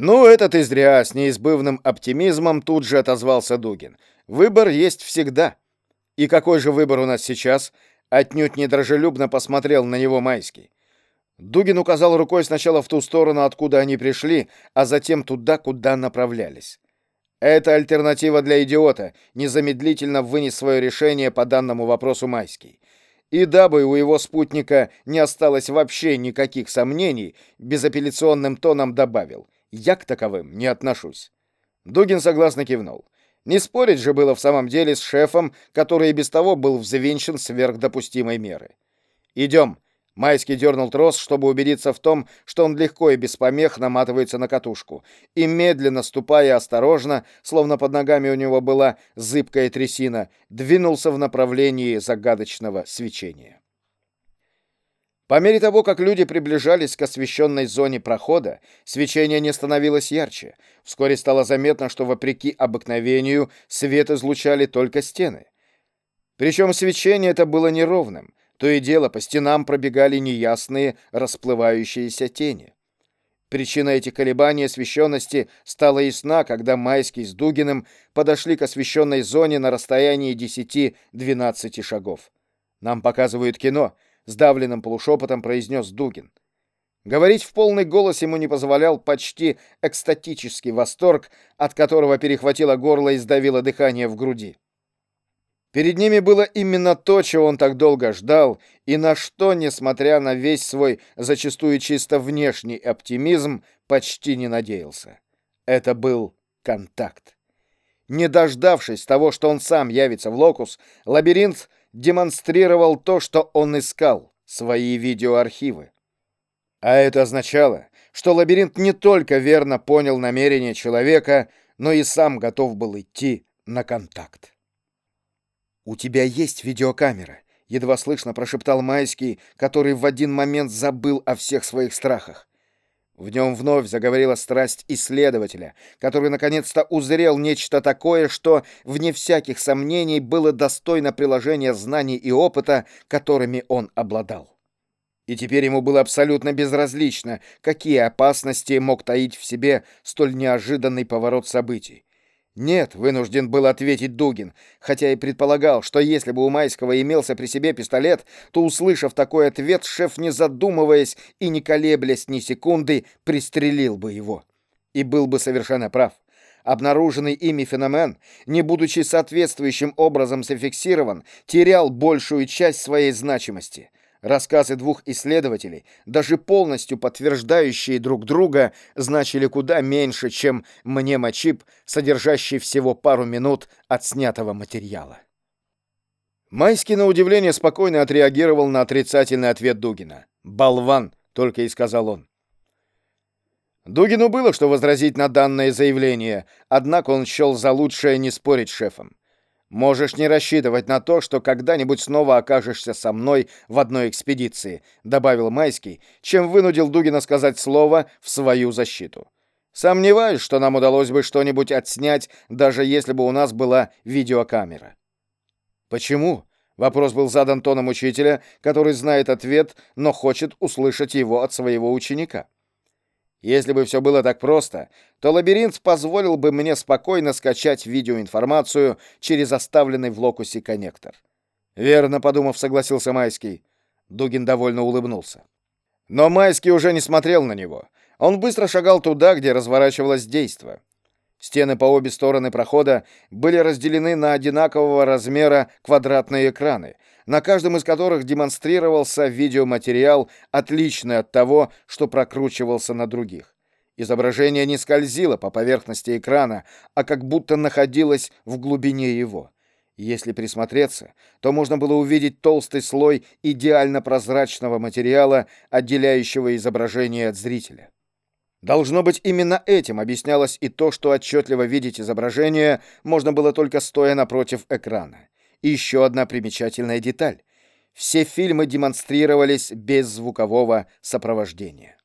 «Ну, это ты зря», — с неизбывным оптимизмом тут же отозвался Дугин. «Выбор есть всегда». «И какой же выбор у нас сейчас?» — отнюдь недружелюбно посмотрел на него Майский. Дугин указал рукой сначала в ту сторону, откуда они пришли, а затем туда, куда направлялись. «Это альтернатива для идиота», — незамедлительно вынес свое решение по данному вопросу Майский. И дабы у его спутника не осталось вообще никаких сомнений, безапелляционным тоном добавил — я к таковым не отношусь. Дугин согласно кивнул. Не спорить же было в самом деле с шефом, который и без того был взвинчен сверх допустимой меры. «Идем!» Майский дернул трос, чтобы убедиться в том, что он легко и без помех наматывается на катушку, и, медленно ступая осторожно, словно под ногами у него была зыбкая трясина, двинулся в направлении загадочного свечения. По мере того, как люди приближались к освещенной зоне прохода, свечение не становилось ярче. Вскоре стало заметно, что, вопреки обыкновению, свет излучали только стены. Причем свечение это было неровным. То и дело, по стенам пробегали неясные, расплывающиеся тени. Причина этих колебаний освещенности стала ясна, когда Майский с Дугиным подошли к освещенной зоне на расстоянии 10-12 шагов. «Нам показывают кино», сдавленным полушепотом произнес Дугин. Говорить в полный голос ему не позволял почти экстатический восторг, от которого перехватило горло и сдавило дыхание в груди. Перед ними было именно то, чего он так долго ждал, и на что, несмотря на весь свой зачастую чисто внешний оптимизм, почти не надеялся. Это был контакт. Не дождавшись того, что он сам явится в Локус, лабиринт демонстрировал то, что он искал — свои видеоархивы. А это означало, что лабиринт не только верно понял намерение человека, но и сам готов был идти на контакт. «У тебя есть видеокамера», — едва слышно прошептал Майский, который в один момент забыл о всех своих страхах. В нем вновь заговорила страсть исследователя, который наконец-то узрел нечто такое, что, вне всяких сомнений, было достойно приложения знаний и опыта, которыми он обладал. И теперь ему было абсолютно безразлично, какие опасности мог таить в себе столь неожиданный поворот событий. «Нет», — вынужден был ответить Дугин, хотя и предполагал, что если бы у Майского имелся при себе пистолет, то, услышав такой ответ, шеф, не задумываясь и не колеблясь ни секунды, пристрелил бы его. И был бы совершенно прав. Обнаруженный ими феномен, не будучи соответствующим образом зафиксирован, терял большую часть своей значимости — Рассказы двух исследователей, даже полностью подтверждающие друг друга, значили куда меньше, чем мнемочип, содержащий всего пару минут от снятого материала. Майский, на удивление, спокойно отреагировал на отрицательный ответ Дугина. «Болван!» — только и сказал он. Дугину было что возразить на данное заявление, однако он счел за лучшее не спорить с шефом. Можешь не рассчитывать на то, что когда-нибудь снова окажешься со мной в одной экспедиции, добавил Майский, чем вынудил Дугина сказать слово в свою защиту. Сомневаюсь, что нам удалось бы что-нибудь отснять, даже если бы у нас была видеокамера. Почему? Вопрос был задан тоном учителя, который знает ответ, но хочет услышать его от своего ученика. Если бы все было так просто, то лабиринт позволил бы мне спокойно скачать видеоинформацию через оставленный в локусе коннектор. Верно, подумав, согласился Майский. Дугин довольно улыбнулся. Но Майский уже не смотрел на него. Он быстро шагал туда, где разворачивалось действо. Стены по обе стороны прохода были разделены на одинакового размера квадратные экраны, на каждом из которых демонстрировался видеоматериал, отличный от того, что прокручивался на других. Изображение не скользило по поверхности экрана, а как будто находилось в глубине его. Если присмотреться, то можно было увидеть толстый слой идеально прозрачного материала, отделяющего изображение от зрителя. Должно быть, именно этим объяснялось и то, что отчетливо видеть изображение можно было только стоя напротив экрана. И еще одна примечательная деталь. Все фильмы демонстрировались без звукового сопровождения.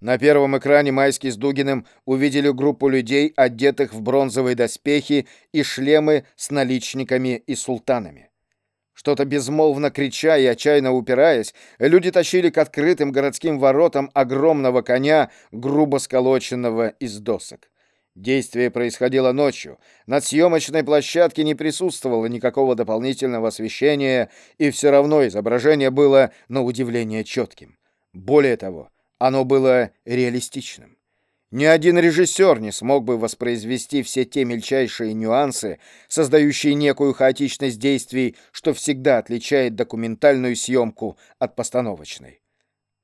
На первом экране Майский с Дугиным увидели группу людей, одетых в бронзовые доспехи и шлемы с наличниками и султанами. Что-то безмолвно крича и отчаянно упираясь, люди тащили к открытым городским воротам огромного коня, грубо сколоченного из досок. Действие происходило ночью. Над съемочной площадке не присутствовало никакого дополнительного освещения, и все равно изображение было, на удивление, четким. Более того, оно было реалистичным. Ни один режиссер не смог бы воспроизвести все те мельчайшие нюансы, создающие некую хаотичность действий, что всегда отличает документальную съемку от постановочной.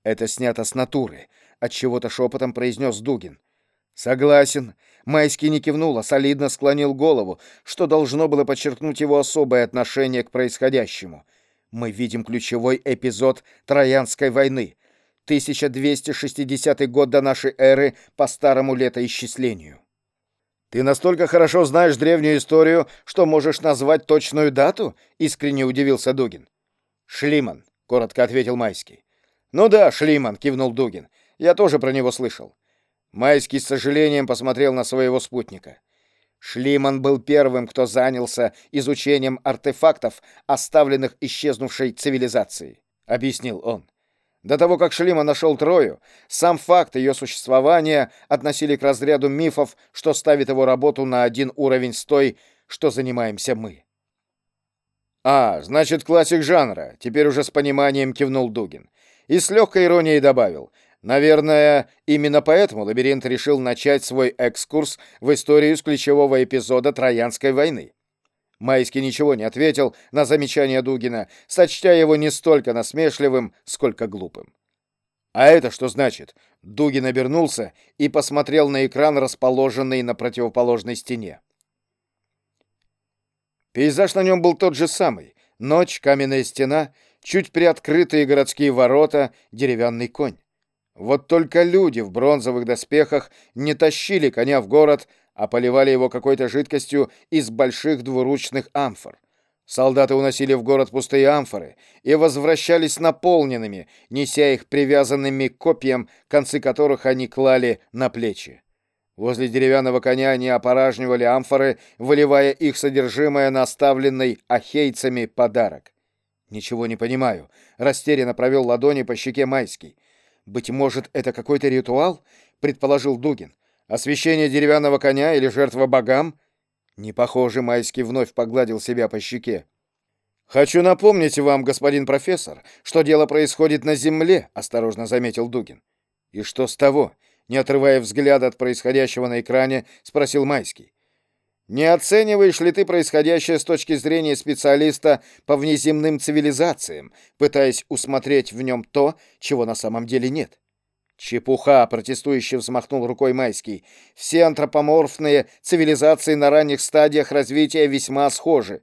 Это снято с натуры, от чего-то шепотом произнес Дугин. Согласен. Майский не кивнул, а солидно склонил голову, что должно было подчеркнуть его особое отношение к происходящему. Мы видим ключевой эпизод Троянской войны — 1260 год до нашей эры по старому летоисчислению. Ты настолько хорошо знаешь древнюю историю, что можешь назвать точную дату? искренне удивился Дугин. Шлиман, коротко ответил Майский. Ну да, Шлиман, кивнул Дугин. Я тоже про него слышал. Майский с сожалением посмотрел на своего спутника. Шлиман был первым, кто занялся изучением артефактов, оставленных исчезнувшей цивилизацией, объяснил он. До того, как Шлима нашел Трою, сам факт ее существования относили к разряду мифов, что ставит его работу на один уровень с той, что занимаемся мы. «А, значит, классик жанра», — теперь уже с пониманием кивнул Дугин. И с легкой иронией добавил. «Наверное, именно поэтому Лабиринт решил начать свой экскурс в историю с ключевого эпизода Троянской войны. Майский ничего не ответил на замечание Дугина, сочтя его не столько насмешливым, сколько глупым. «А это что значит?» Дугин обернулся и посмотрел на экран, расположенный на противоположной стене. Пейзаж на нем был тот же самый. Ночь, каменная стена, чуть приоткрытые городские ворота, деревянный конь. Вот только люди в бронзовых доспехах не тащили коня в город, а поливали его какой-то жидкостью из больших двуручных амфор. Солдаты уносили в город пустые амфоры и возвращались наполненными, неся их привязанными к копьям, концы которых они клали на плечи. Возле деревянного коня они опоражнивали амфоры, выливая их содержимое на оставленный ахейцами подарок. «Ничего не понимаю», — растерянно провел ладони по щеке Майский. «Быть может, это какой-то ритуал?» — предположил Дугин. Освящение деревянного коня или жертва богам? Не похоже, Майский вновь погладил себя по щеке. Хочу напомнить вам, господин профессор, что дело происходит на земле, осторожно заметил Дугин. И что с того? Не отрывая взгляда от происходящего на экране, спросил Майский. Не оцениваешь ли ты происходящее с точки зрения специалиста по внеземным цивилизациям, пытаясь усмотреть в нем то, чего на самом деле нет? Чепуха, протестующе взмахнул рукой Майский. Все антропоморфные цивилизации на ранних стадиях развития весьма схожи.